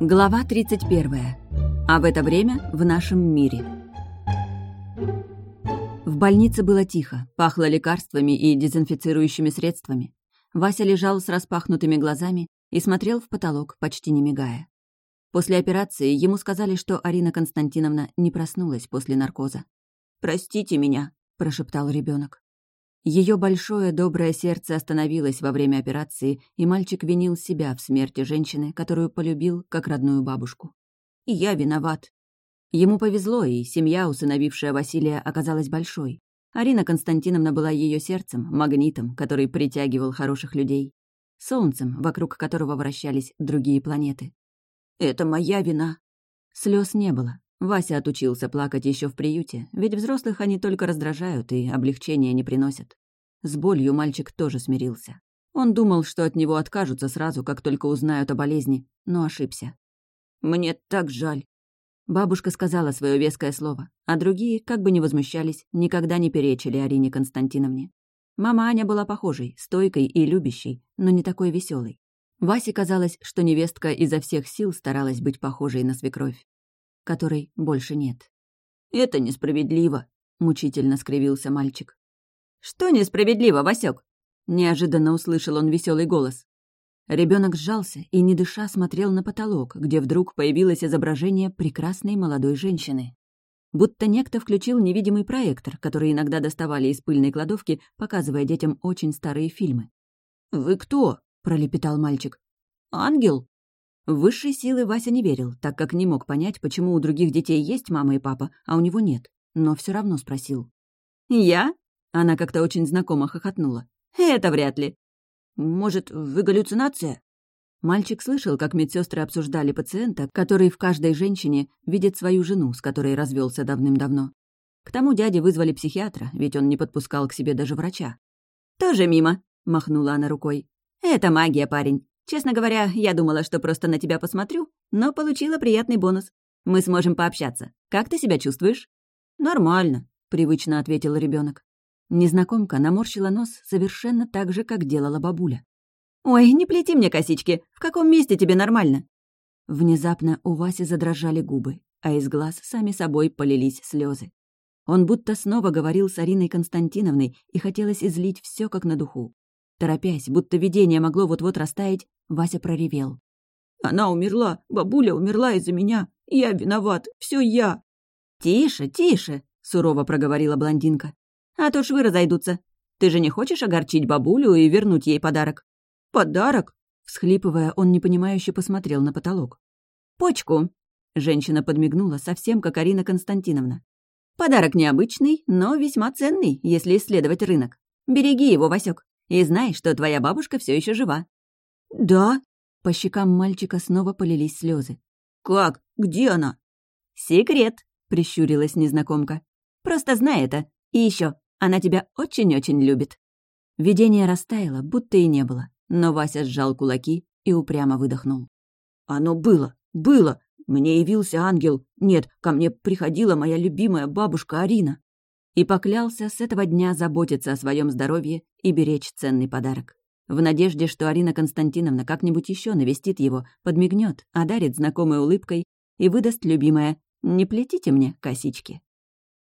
Глава 31. А в это время в нашем мире. В больнице было тихо, пахло лекарствами и дезинфицирующими средствами. Вася лежал с распахнутыми глазами и смотрел в потолок, почти не мигая. После операции ему сказали, что Арина Константиновна не проснулась после наркоза. «Простите меня», — прошептал ребенок. Ее большое доброе сердце остановилось во время операции, и мальчик винил себя в смерти женщины, которую полюбил как родную бабушку. «Я виноват». Ему повезло, и семья, усыновившая Василия, оказалась большой. Арина Константиновна была ее сердцем, магнитом, который притягивал хороших людей, солнцем, вокруг которого вращались другие планеты. «Это моя вина». Слез не было. Вася отучился плакать еще в приюте, ведь взрослых они только раздражают и облегчения не приносят. С болью мальчик тоже смирился. Он думал, что от него откажутся сразу, как только узнают о болезни, но ошибся. «Мне так жаль». Бабушка сказала свое веское слово, а другие, как бы ни возмущались, никогда не перечили Арине Константиновне. Мама Аня была похожей, стойкой и любящей, но не такой веселой. Васе казалось, что невестка изо всех сил старалась быть похожей на свекровь которой больше нет. «Это несправедливо», — мучительно скривился мальчик. «Что несправедливо, Васек? неожиданно услышал он веселый голос. Ребенок сжался и, не дыша, смотрел на потолок, где вдруг появилось изображение прекрасной молодой женщины. Будто некто включил невидимый проектор, который иногда доставали из пыльной кладовки, показывая детям очень старые фильмы. «Вы кто?» — пролепетал мальчик. «Ангел?» В высшие силы Вася не верил, так как не мог понять, почему у других детей есть мама и папа, а у него нет. Но все равно спросил. «Я?» Она как-то очень знакомо хохотнула. «Это вряд ли. Может, вы галлюцинация?» Мальчик слышал, как медсестры обсуждали пациента, который в каждой женщине видит свою жену, с которой развелся давным-давно. К тому дяде вызвали психиатра, ведь он не подпускал к себе даже врача. «Тоже мимо», — махнула она рукой. «Это магия, парень. Честно говоря, я думала, что просто на тебя посмотрю, но получила приятный бонус. Мы сможем пообщаться. Как ты себя чувствуешь?» «Нормально», — привычно ответил ребенок. Незнакомка наморщила нос совершенно так же, как делала бабуля. «Ой, не плети мне косички. В каком месте тебе нормально?» Внезапно у Васи задрожали губы, а из глаз сами собой полились слезы. Он будто снова говорил с Ариной Константиновной, и хотелось излить все как на духу. Торопясь, будто видение могло вот-вот растаять, Вася проревел. «Она умерла, бабуля умерла из-за меня. Я виноват, все я». «Тише, тише», — сурово проговорила блондинка. «А то швы разойдутся. Ты же не хочешь огорчить бабулю и вернуть ей подарок?» «Подарок?» Всхлипывая, он непонимающе посмотрел на потолок. «Почку!» — женщина подмигнула, совсем как Арина Константиновна. «Подарок необычный, но весьма ценный, если исследовать рынок. Береги его, Васек, и знай, что твоя бабушка все еще жива. «Да?» По щекам мальчика снова полились слезы. «Как? Где она?» «Секрет», — прищурилась незнакомка. «Просто знай это. И еще, она тебя очень-очень любит». Видение растаяло, будто и не было, но Вася сжал кулаки и упрямо выдохнул. «Оно было, было! Мне явился ангел. Нет, ко мне приходила моя любимая бабушка Арина». И поклялся с этого дня заботиться о своем здоровье и беречь ценный подарок в надежде, что Арина Константиновна как-нибудь еще навестит его, подмигнет, одарит знакомой улыбкой и выдаст любимое «Не плетите мне косички».